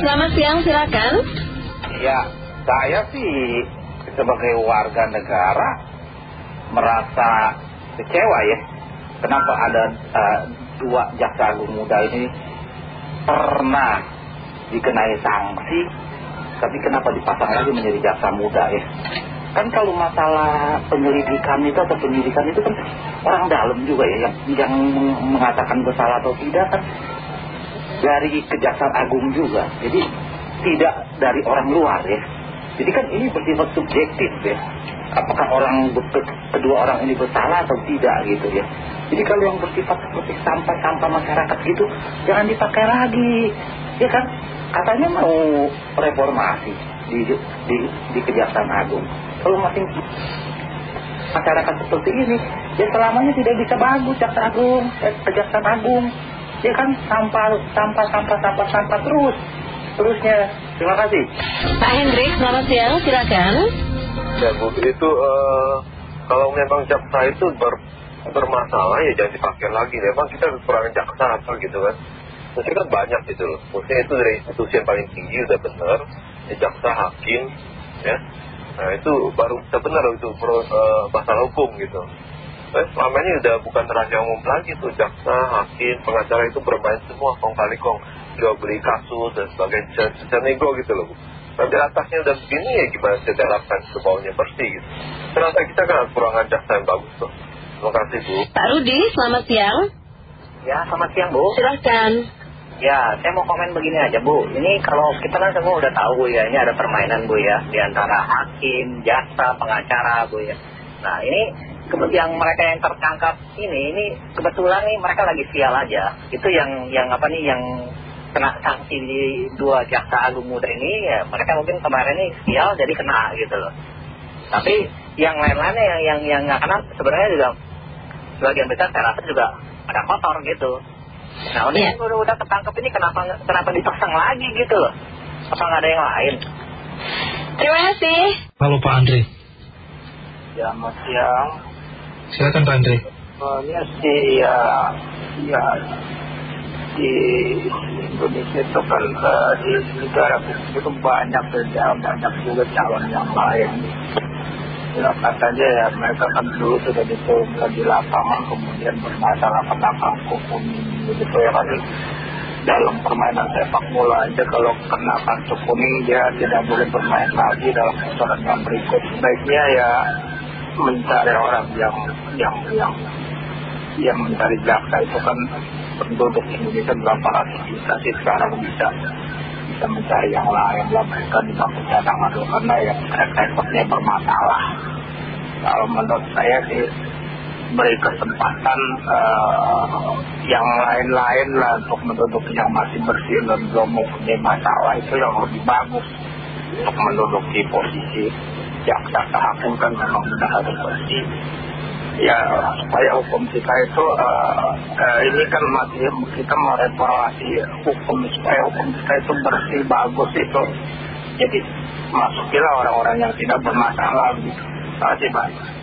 selamat siang silakan. Ya, saya sih sebagai warga negara merasa kecewa ya. Kenapa ada uh, dua jaksa agung muda ini pernah dikenai sanksi, tapi kenapa dipasang lagi menjadi jaksa muda ya? Kan kalau masalah penyelidikan itu atau penyidikan itu kan orang dalam juga ya yang, yang mengatakan bersalah atau tidak kan dari kejaksaan agung juga. Jadi tidak dari orang luar ya. Jadi kan ini bersifat subjektif ya. Apakah orang kedua orang ini bersalah atau tidak gitu ya. Jadi kalau yang bersifat seperti sampah-sampah masyarakat gitu jangan dipakai lagi. Ya kan? Katanya mau reformasi di, di, di Kejaksaan Agung. Kalau masih masyarakat seperti ini, ya selamanya tidak bisa bagus Jaksa Agung, eh, Kejaksaan Agung. Ya kan sampah, sampah, sampah, sampah, sampah terus. Terusnya. Terima kasih. Pak Hendrik, selamat siang, silakan. Ya Bu, itu uh, kalau memang jaksa itu ber, bermasalah ya jangan dipakai lagi. Memang kita kekurangan jaksa apa gitu kan. Mesti kan banyak gitu loh. Mesti itu dari institusi yang paling tinggi udah benar. Ya, jaksa, hakim, ya. Nah itu baru bisa benar itu pro, uh, masalah hukum gitu. Nah, selama ini udah bukan rahasia umum lagi tuh jaksa, hakim, pengacara itu bermain semua kong kali kong jual beli kasus dan sebagainya secara nego gitu loh. Nanti atasnya udah begini ya gimana saya harapkan ke bawahnya bersih gitu. Ternyata kita kan kekurangan jaksa yang bagus tuh. Terima kasih Bu. Pak Rudi, selamat siang. Ya, selamat siang Bu. Silahkan. Ya, saya mau komen begini aja Bu. Ini kalau kita kan semua udah tahu Bu ya, ini ada permainan Bu ya. Di antara hakim, jaksa, pengacara Bu ya. Nah ini yang mereka yang tertangkap ini, ini kebetulan nih mereka lagi sial aja. Itu yang yang apa nih yang kena sanksi di dua jaksa agung muda ini ya mereka mungkin kemarin ini sial jadi kena gitu loh. Tapi yang lain-lainnya yang yang yang nggak kena sebenarnya juga sebagian besar saya rasa juga ada kotor gitu. Nah ini udah, udah ketangkep ini kenapa kenapa dipasang lagi gitu loh? Apa nggak ada yang lain? Terima kasih. Halo Pak Andre. Ya, selamat siang. Silakan Pak Andre. Soalnya sih ya, ya di Indonesia itu kan uh, di negara itu banyak saja banyak juga calon yang lain. Ya, katanya ya mereka kan dulu sudah ditemukan di lapangan kemudian bermasalah penangkap hukum gitu ya kan dalam permainan sepak bola aja kalau kena kartu kuning dia tidak boleh bermain lagi dalam putaran yang berikut sebaiknya ya mencari orang yang yang yang yang mencari jaksa itu kan penduduk Indonesia 800 juta sih sekarang bisa bisa mencari yang lain lah. Mereka di bangku cadangan dulu karena ya rekodnya bermasalah. Kalau menurut saya sih beri kesempatan uh, yang lain-lain lah untuk menduduki yang masih bersih dan belum mempunyai masalah. Itu yang lebih bagus untuk menduduki posisi jaksa hakim kan memang sudah harus bersih ya supaya hukum kita itu uh, uh, ini kan masih kita mau reformasi hukum supaya hukum kita itu bersih bagus itu. Jadi masukilah orang-orang yang tidak bermasalah gitu. Terima kasih Pak